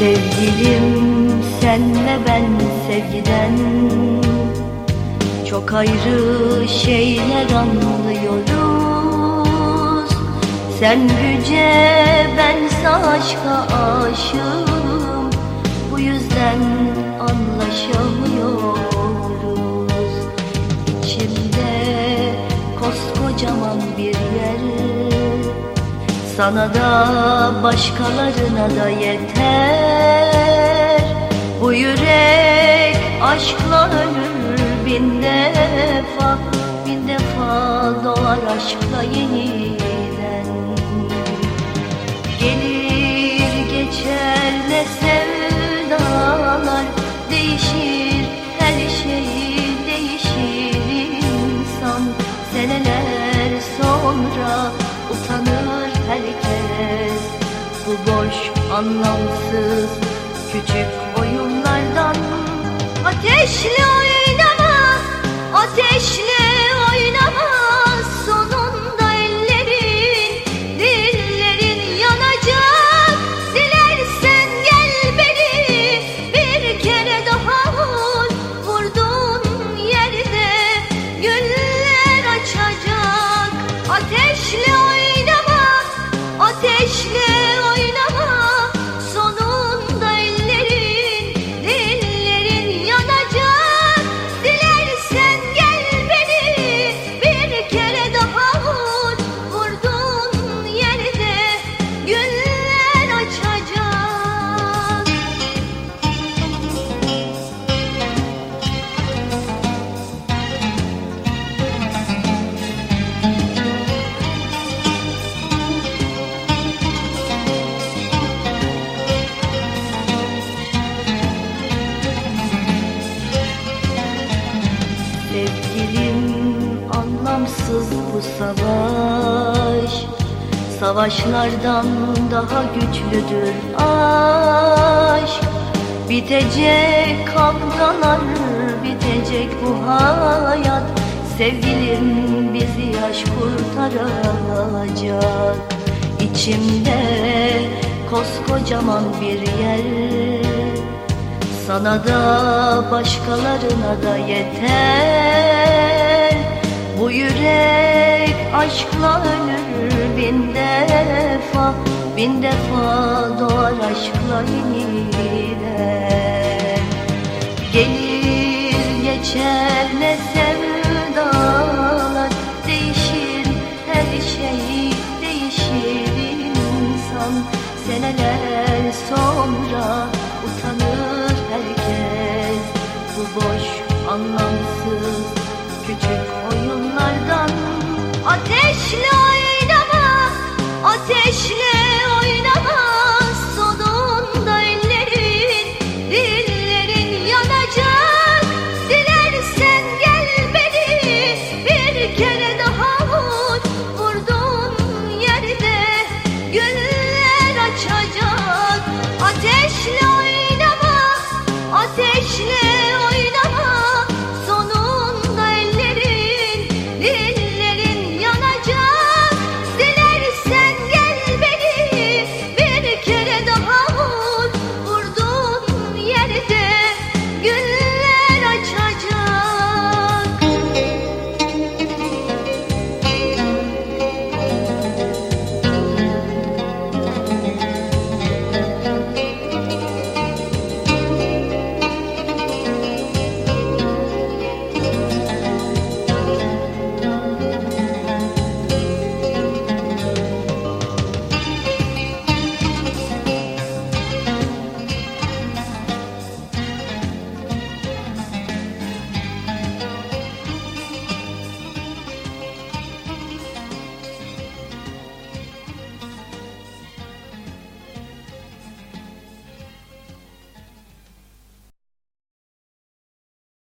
Sevgilim senle ben sevgiden Çok ayrı şeyler anlıyoruz. Sen yüce ben aşka aşığım sana da başkalarına da yeter. Bu yürek aşkla ölür bin defa Bin defa doğar aşkla yeniden anlamsız küçük oyunlardan. Ateşle oynama, ateşle oynama. Sonunda ellerin, dillerin yanacak. Dilersen gel beni bir kere daha vur. Vurduğun yerde güller açacak. Ateşle oynama, ateşle Sevgilim anlamsız bu savaş. Savaşlardan daha güçlüdür aşk. Bitecek kavgalar, bitecek bu hayat. Sevgilim bizi yaş kurtaracak. İçimde koskocaman bir yer. Sana da başkalarına da yeter Bin defa doğar aşkla yeniden. Gelir geçer ne sevdalar Değişir her şey değişir insan. Seneler sonra utanır herkes Bu boş anlamsız küçük oyunlardan Ateşle oynama, ateşle